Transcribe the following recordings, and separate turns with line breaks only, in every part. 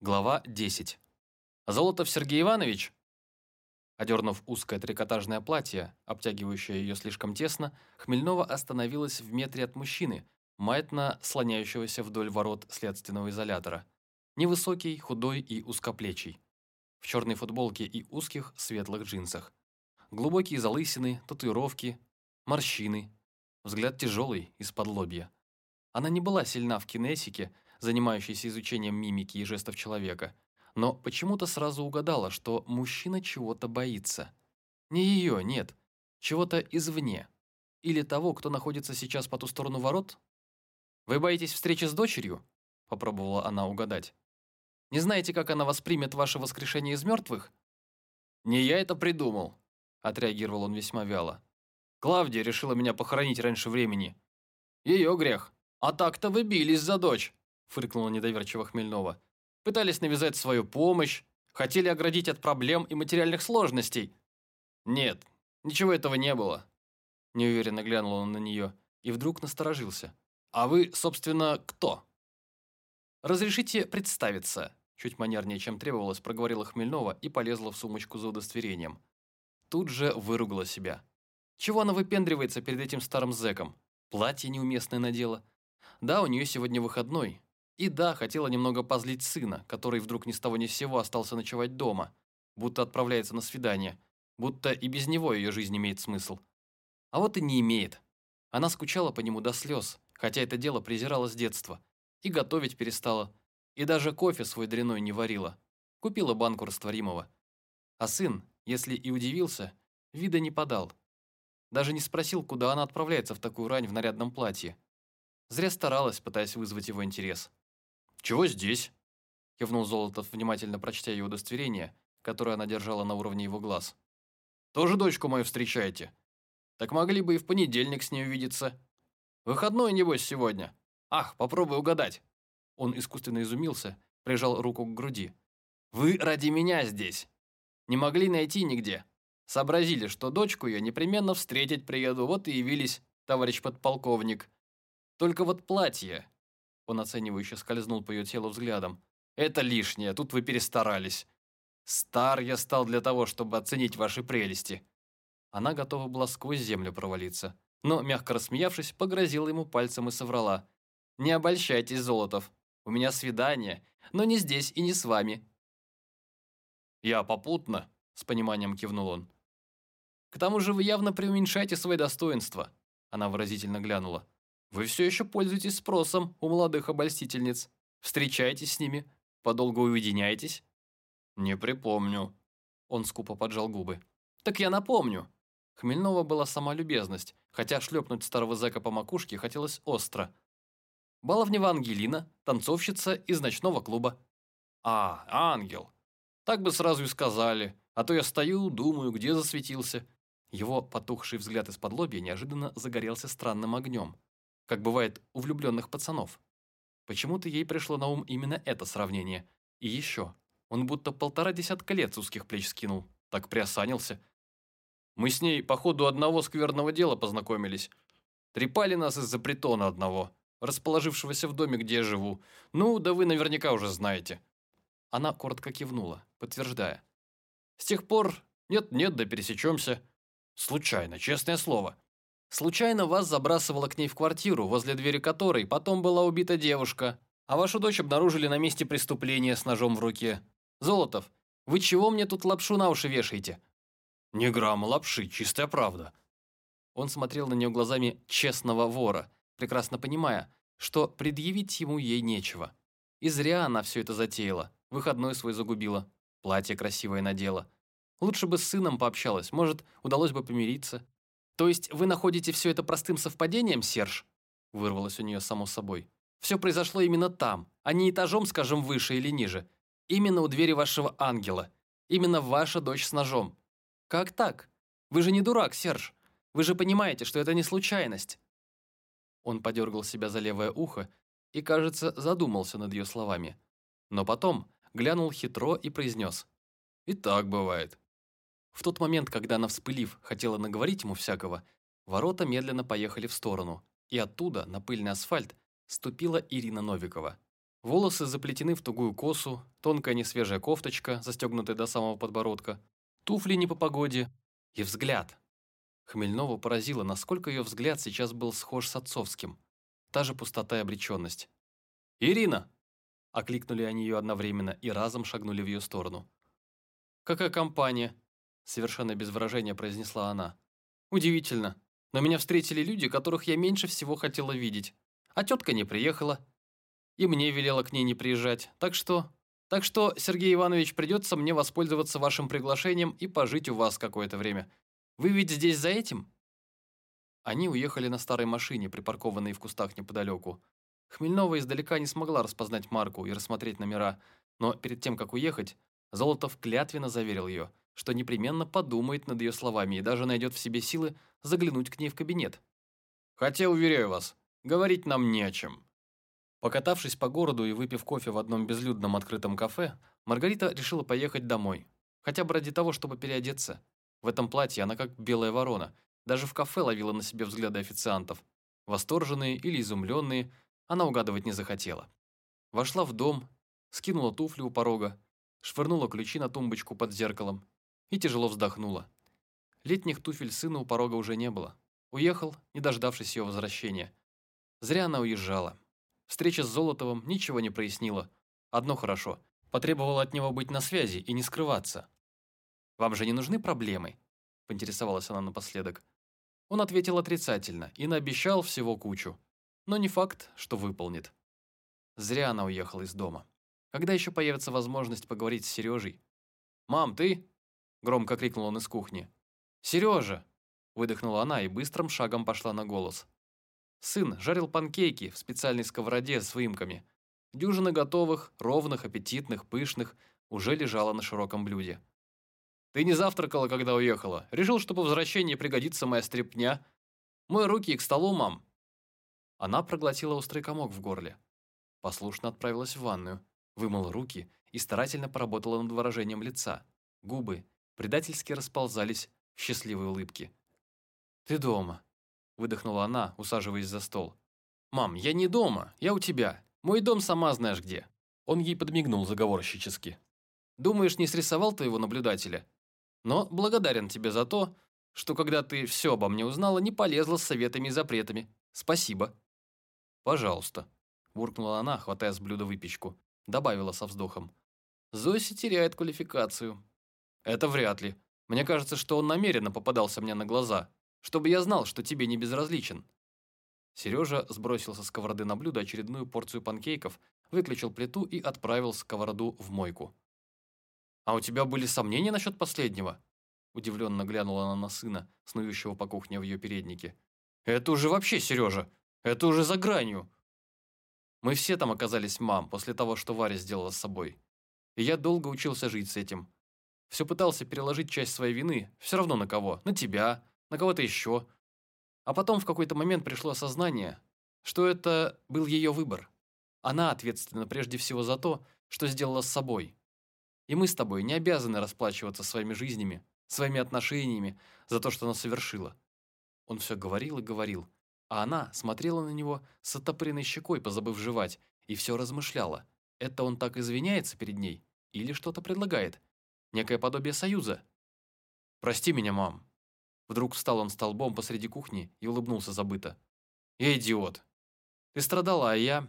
Глава 10. Золотов Сергей Иванович, одернув узкое трикотажное платье, обтягивающее ее слишком тесно, Хмельнова остановилась в метре от мужчины, маятно слоняющегося вдоль ворот следственного изолятора. Невысокий, худой и узкоплечий. В черной футболке и узких светлых джинсах. Глубокие залысины, татуировки, морщины. Взгляд тяжелый, из-под лобья. Она не была сильна в кинесике, занимающейся изучением мимики и жестов человека, но почему-то сразу угадала, что мужчина чего-то боится. Не ее, нет, чего-то извне. Или того, кто находится сейчас по ту сторону ворот? «Вы боитесь встречи с дочерью?» – попробовала она угадать. «Не знаете, как она воспримет ваше воскрешение из мертвых?» «Не я это придумал», – отреагировал он весьма вяло. «Клавдия решила меня похоронить раньше времени. Ее грех. А так-то вы бились за дочь фыркнула недоверчиво Хмельнова. «Пытались навязать свою помощь, хотели оградить от проблем и материальных сложностей». «Нет, ничего этого не было», – неуверенно глянул он на нее и вдруг насторожился. «А вы, собственно, кто?» «Разрешите представиться», – чуть манернее, чем требовалось, проговорила Хмельнова и полезла в сумочку за удостоверением. Тут же выругала себя. Чего она выпендривается перед этим старым зэком? Платье неуместное надела. Да, у нее сегодня выходной, и да, хотела немного позлить сына, который вдруг ни с того ни с сего остался ночевать дома, будто отправляется на свидание, будто и без него ее жизнь имеет смысл. А вот и не имеет. Она скучала по нему до слез, хотя это дело презирала с детства. И готовить перестала. И даже кофе свой дряной не варила. Купила банку растворимого. А сын, если и удивился, вида не подал. Даже не спросил, куда она отправляется в такую рань в нарядном платье. Зря старалась, пытаясь вызвать его интерес. «Чего здесь?» – кивнул Золотов, внимательно прочтя ее удостоверение, которое она держала на уровне его глаз. «Тоже дочку мою встречаете? Так могли бы и в понедельник с ней увидеться. Выходной, небось, сегодня. Ах, попробуй угадать». Он искусственно изумился, прижал руку к груди. «Вы ради меня здесь. Не могли найти нигде. Сообразили, что дочку я непременно встретить приеду, вот и явились, товарищ подполковник. Только вот платье, он оценивающе скользнул по ее телу взглядом. «Это лишнее, тут вы перестарались. Стар я стал для того, чтобы оценить ваши прелести». Она готова была сквозь землю провалиться, но, мягко рассмеявшись, погрозила ему пальцем и соврала. «Не обольщайтесь, Золотов. У меня свидание, но не здесь и не с вами». «Я попутно», — с пониманием кивнул он. «К тому же вы явно преуменьшаете свои достоинства», — она выразительно глянула. Вы все еще пользуетесь спросом у молодых обольстительниц. Встречаетесь с ними? Подолгу уединяетесь?» «Не припомню». Он скупо поджал губы. «Так я напомню». Хмельнова была сама любезность, хотя шлепнуть старого зэка по макушке хотелось остро. Баловнева Ангелина, танцовщица из ночного клуба. «А, ангел. Так бы сразу и сказали, а то я стою, думаю, где засветился». Его потухший взгляд из-под лобья неожиданно загорелся странным огнем как бывает у влюбленных пацанов. Почему-то ей пришло на ум именно это сравнение. И еще, он будто полтора десятка лет с узких плеч скинул, так приосанился. Мы с ней по ходу одного скверного дела познакомились. Трепали нас из-за притона одного, расположившегося в доме, где я живу. Ну, да вы наверняка уже знаете. Она коротко кивнула, подтверждая. С тех пор нет-нет, да пересечемся. Случайно, честное слово. Случайно вас забрасывало к ней в квартиру, возле двери которой потом была убита девушка, а вашу дочь обнаружили на месте преступления с ножом в руке. Золотов, вы чего мне тут лапшу на уши вешаете?» «Не грамма лапши, чистая правда». Он смотрел на нее глазами честного вора, прекрасно понимая, что предъявить ему ей нечего. И зря она все это затеяла, выходной свой загубила, платье красивое надела. Лучше бы с сыном пообщалась, может, удалось бы помириться. «То есть вы находите все это простым совпадением, Серж?» Вырвалось у нее само собой. «Все произошло именно там, а не этажом, скажем, выше или ниже. Именно у двери вашего ангела. Именно ваша дочь с ножом. Как так? Вы же не дурак, Серж. Вы же понимаете, что это не случайность». Он подергал себя за левое ухо и, кажется, задумался над ее словами. Но потом глянул хитро и произнес. «И так бывает. В тот момент, когда она, вспылив, хотела наговорить ему всякого, ворота медленно поехали в сторону, и оттуда, на пыльный асфальт, ступила Ирина Новикова. Волосы заплетены в тугую косу, тонкая несвежая кофточка, застегнутая до самого подбородка, туфли не по погоде и взгляд. Хмельнову поразило, насколько ее взгляд сейчас был схож с отцовским. Та же пустота и обреченность. «Ирина!» – окликнули они ее одновременно и разом шагнули в ее сторону. «Какая компания?» – совершенно без выражения произнесла она. «Удивительно, но меня встретили люди, которых я меньше всего хотела видеть. А тетка не приехала. И мне велела к ней не приезжать. Так что... Так что, Сергей Иванович, придется мне воспользоваться вашим приглашением и пожить у вас какое-то время. Вы ведь здесь за этим?» Они уехали на старой машине, припаркованной в кустах неподалеку. Хмельнова издалека не смогла распознать марку и рассмотреть номера, но перед тем, как уехать, Золотов клятвенно заверил ее, что непременно подумает над ее словами и даже найдет в себе силы заглянуть к ней в кабинет. «Хотя, уверяю вас, говорить нам не о чем». Покатавшись по городу и выпив кофе в одном безлюдном открытом кафе, Маргарита решила поехать домой. Хотя бы ради того, чтобы переодеться. В этом платье она как белая ворона. Даже в кафе ловила на себе взгляды официантов. Восторженные или изумленные, она угадывать не захотела. Вошла в дом, скинула туфли у порога, швырнула ключи на тумбочку под зеркалом и тяжело вздохнула. Летних туфель сына у порога уже не было. Уехал, не дождавшись ее возвращения. Зря она уезжала. Встреча с Золотовым ничего не прояснила. Одно хорошо. Потребовала от него быть на связи и не скрываться. «Вам же не нужны проблемы?» – поинтересовалась она напоследок. Он ответил отрицательно и наобещал всего кучу. Но не факт, что выполнит. Зря она уехала из дома. Когда еще появится возможность поговорить с Сережей? «Мам, ты?» – громко крикнул он из кухни. «Сережа!» – выдохнула она и быстрым шагом пошла на голос. Сын жарил панкейки в специальной сковороде с выемками. Дюжина готовых, ровных, аппетитных, пышных уже лежала на широком блюде. «Ты не завтракала, когда уехала. Решил, что по возвращении пригодится моя стряпня. Мой руки к столу, мам». Она проглотила острый комок в горле. Послушно отправилась в ванную, вымыла руки и старательно поработала над выражением лица. Губы предательски расползались в счастливой улыбке. «Ты дома», – выдохнула она, усаживаясь за стол. «Мам, я не дома, я у тебя. Мой дом сама знаешь где». Он ей подмигнул заговорщически. «Думаешь, не срисовал твоего наблюдателя? Но благодарен тебе за то, что когда ты все обо мне узнала, не полезла с советами и запретами. Спасибо». «Пожалуйста», – буркнула она, хватая с блюда выпечку. Добавила со вздохом. «Зоси теряет квалификацию». «Это вряд ли. Мне кажется, что он намеренно попадался мне на глаза, чтобы я знал, что тебе не безразличен». Сережа сбросил со сковороды на блюдо очередную порцию панкейков, выключил плиту и отправил сковороду в мойку. «А у тебя были сомнения насчет последнего?» Удивленно глянула она на сына, снующего по кухне в ее переднике. «Это уже вообще, Сережа! Это уже за гранью!» Мы все там оказались, мам, после того, что Варя сделала с собой. И я долго учился жить с этим. Все пытался переложить часть своей вины, все равно на кого, на тебя, на кого-то еще. А потом в какой-то момент пришло осознание, что это был ее выбор. Она ответственна прежде всего за то, что сделала с собой. И мы с тобой не обязаны расплачиваться своими жизнями, своими отношениями за то, что она совершила. Он все говорил и говорил, а она смотрела на него с оттопыренной щекой, позабыв жевать, и все размышляла. Это он так извиняется перед ней? Или что-то предлагает? Некое подобие союза. «Прости меня, мам». Вдруг встал он столбом посреди кухни и улыбнулся забыто. «Я идиот. Ты страдала, а я...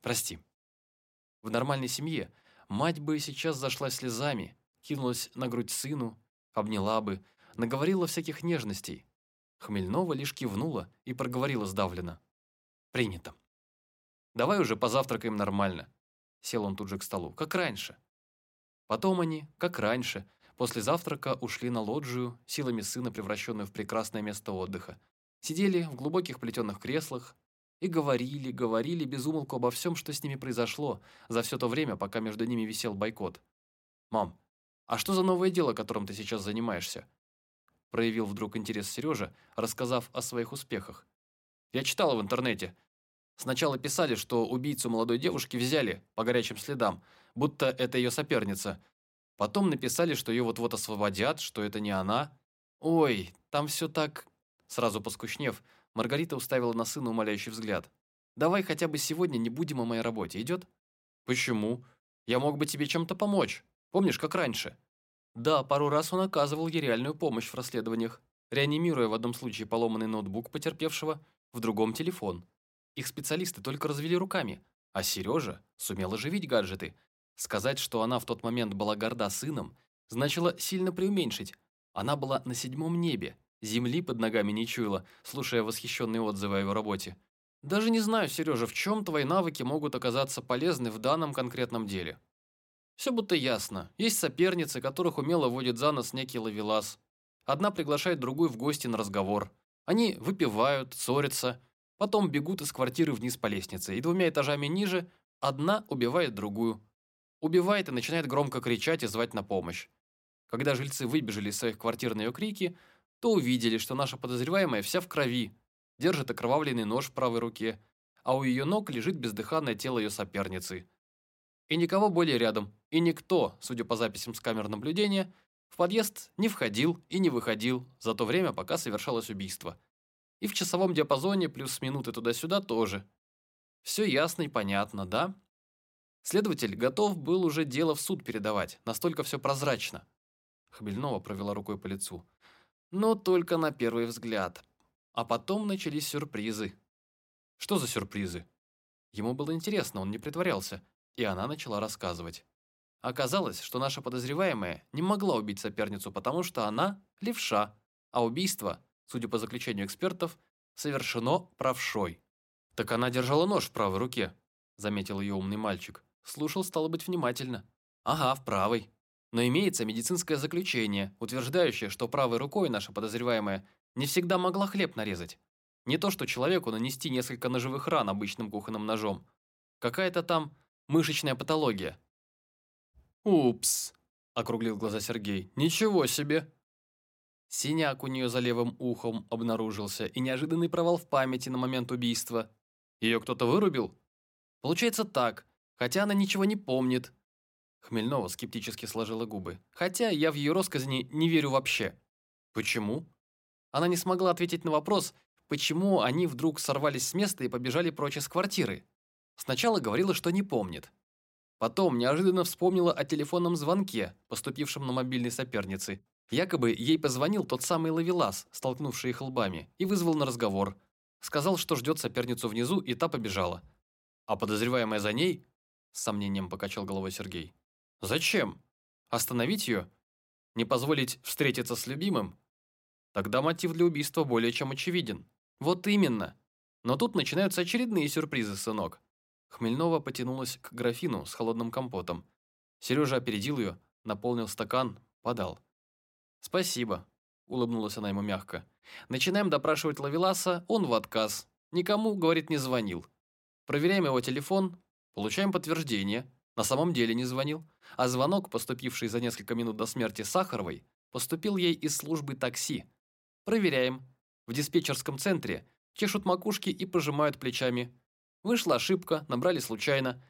Прости». В нормальной семье мать бы сейчас зашла слезами, кинулась на грудь сыну, обняла бы, наговорила всяких нежностей. Хмельнова лишь кивнула и проговорила сдавленно. «Принято. Давай уже позавтракаем нормально». Сел он тут же к столу, как раньше. Потом они, как раньше, после завтрака ушли на лоджию, силами сына превращенную в прекрасное место отдыха. Сидели в глубоких плетеных креслах и говорили, говорили без умолку обо всем, что с ними произошло за все то время, пока между ними висел бойкот. «Мам, а что за новое дело, которым ты сейчас занимаешься?» проявил вдруг интерес Сережа, рассказав о своих успехах. «Я читала в интернете. Сначала писали, что убийцу молодой девушки взяли по горячим следам, будто это ее соперница. Потом написали, что ее вот-вот освободят, что это не она. Ой, там все так...» Сразу поскучнев, Маргарита уставила на сына умоляющий взгляд. «Давай хотя бы сегодня не будем о моей работе, идет?» Почему? Я мог бы тебе чем-то помочь. Помнишь, как раньше? Да, пару раз он оказывал ей реальную помощь в расследованиях, реанимируя в одном случае поломанный ноутбук потерпевшего, в другом телефон. Их специалисты только развели руками, а Сережа сумел оживить гаджеты. Сказать, что она в тот момент была горда сыном, значило сильно преуменьшить. Она была на седьмом небе, земли под ногами не чуяла, слушая восхищенные отзывы о его работе. Даже не знаю, Сережа, в чем твои навыки могут оказаться полезны в данном конкретном деле. Все будто ясно. Есть соперницы, которых умело водит за нос некий ловелас. Одна приглашает другую в гости на разговор. Они выпивают, ссорятся, потом бегут из квартиры вниз по лестнице, и двумя этажами ниже одна убивает другую. Убивает и начинает громко кричать и звать на помощь. Когда жильцы выбежали из своих квартир на ее крики, то увидели, что наша подозреваемая вся в крови, держит окровавленный нож в правой руке, а у ее ног лежит бездыханное тело ее соперницы. И никого более рядом, и никто, судя по записям с камер наблюдения, в подъезд не входил и не выходил за то время, пока совершалось убийство. И в часовом диапазоне плюс минуты туда-сюда тоже. Все ясно и понятно, да? Следователь готов был уже дело в суд передавать, настолько все прозрачно. Хмельнова провела рукой по лицу. Но только на первый взгляд. А потом начались сюрпризы. Что за сюрпризы? Ему было интересно, он не притворялся, и она начала рассказывать. Оказалось, что наша подозреваемая не могла убить соперницу, потому что она левша, а убийство, судя по заключению экспертов, совершено правшой. «Так она держала нож в правой руке», – заметил ее умный мальчик. Слушал, стало быть, внимательно. «Ага, в правой. Но имеется медицинское заключение, утверждающее, что правой рукой наша подозреваемая не всегда могла хлеб нарезать. Не то, что человеку нанести несколько ножевых ран обычным кухонным ножом. Какая-то там мышечная патология. «Упс», – округлил глаза Сергей. «Ничего себе!» Синяк у нее за левым ухом обнаружился и неожиданный провал в памяти на момент убийства. Ее кто-то вырубил? Получается так, хотя она ничего не помнит. Хмельнова скептически сложила губы. Хотя я в ее россказни не верю вообще. Почему? Она не смогла ответить на вопрос, почему они вдруг сорвались с места и побежали прочь из квартиры. Сначала говорила, что не помнит. Потом неожиданно вспомнила о телефонном звонке, поступившем на мобильной соперницы. Якобы ей позвонил тот самый Лавелас, столкнувший их лбами, и вызвал на разговор. Сказал, что ждет соперницу внизу, и та побежала. А подозреваемая за ней? С сомнением покачал головой Сергей. Зачем? Остановить ее? Не позволить встретиться с любимым? Тогда мотив для убийства более чем очевиден. Вот именно. Но тут начинаются очередные сюрпризы, сынок. Хмельнова потянулась к графину с холодным компотом. Сережа опередил ее, наполнил стакан, подал. «Спасибо», – улыбнулась она ему мягко. «Начинаем допрашивать Лавеласа, он в отказ. Никому, говорит, не звонил. Проверяем его телефон, получаем подтверждение. На самом деле не звонил. А звонок, поступивший за несколько минут до смерти Сахаровой, поступил ей из службы такси. Проверяем. В диспетчерском центре чешут макушки и пожимают плечами. Вышла ошибка, набрали случайно.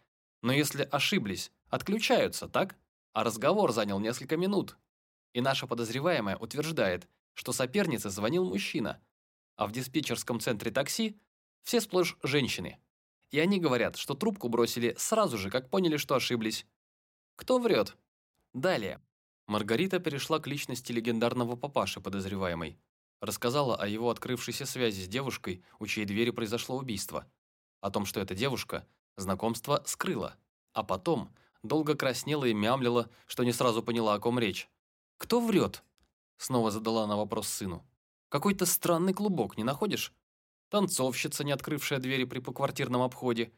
Но если ошиблись, отключаются, так? А разговор занял несколько минут. И наша подозреваемая утверждает, что сопернице звонил мужчина, а в диспетчерском центре такси все сплошь женщины. И они говорят, что трубку бросили сразу же, как поняли, что ошиблись. Кто врет? Далее. Маргарита перешла к личности легендарного папаши подозреваемой. Рассказала о его открывшейся связи с девушкой, у чьей двери произошло убийство о том, что эта девушка знакомство скрыла, а потом долго краснела и мямлила, что не сразу поняла, о ком речь. «Кто врет?» Снова задала она вопрос сыну. «Какой-то странный клубок, не находишь? Танцовщица, не открывшая двери при поквартирном обходе.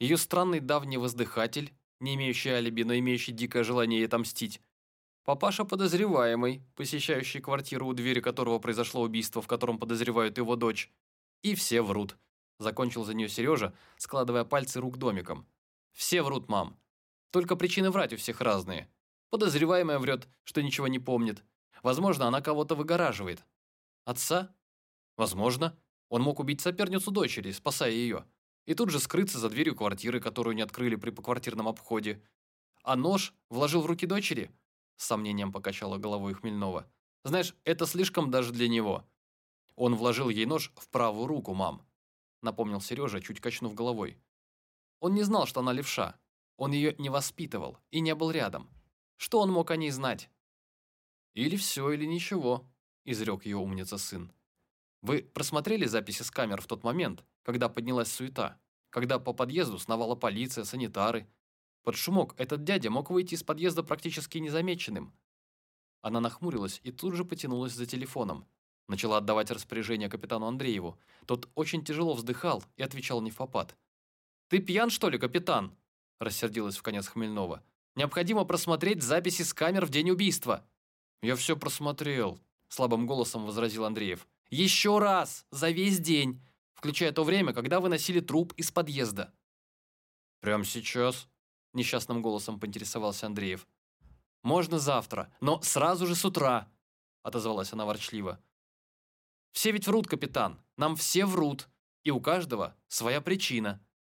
Ее странный давний воздыхатель, не имеющий алиби, но имеющий дикое желание ей отомстить. Папаша подозреваемый, посещающий квартиру, у двери которого произошло убийство, в котором подозревают его дочь. И все врут. Закончил за нее Сережа, складывая пальцы рук домиком. «Все врут, мам. Только причины врать у всех разные. Подозреваемая врет, что ничего не помнит. Возможно, она кого-то выгораживает. Отца? Возможно. Он мог убить соперницу дочери, спасая ее. И тут же скрыться за дверью квартиры, которую не открыли при поквартирном обходе. А нож вложил в руки дочери? С сомнением покачала головой Хмельнова. Знаешь, это слишком даже для него. Он вложил ей нож в правую руку, мам напомнил Сережа, чуть качнув головой. Он не знал, что она левша. Он ее не воспитывал и не был рядом. Что он мог о ней знать? «Или все, или ничего», – изрек ее умница сын. «Вы просмотрели записи с камер в тот момент, когда поднялась суета? Когда по подъезду сновала полиция, санитары? Под шумок этот дядя мог выйти из подъезда практически незамеченным». Она нахмурилась и тут же потянулась за телефоном. Начала отдавать распоряжение капитану Андрееву. Тот очень тяжело вздыхал и отвечал не в попад. «Ты пьян, что ли, капитан?» Рассердилась в конец Хмельнова. «Необходимо просмотреть записи с камер в день убийства». «Я все просмотрел», слабым голосом возразил Андреев. «Еще раз! За весь день! Включая то время, когда вы носили труп из подъезда». «Прямо сейчас?» Несчастным голосом поинтересовался Андреев. «Можно завтра, но сразу же с утра», отозвалась она ворчливо. «Все ведь врут, капитан. Нам все врут. И у каждого своя причина».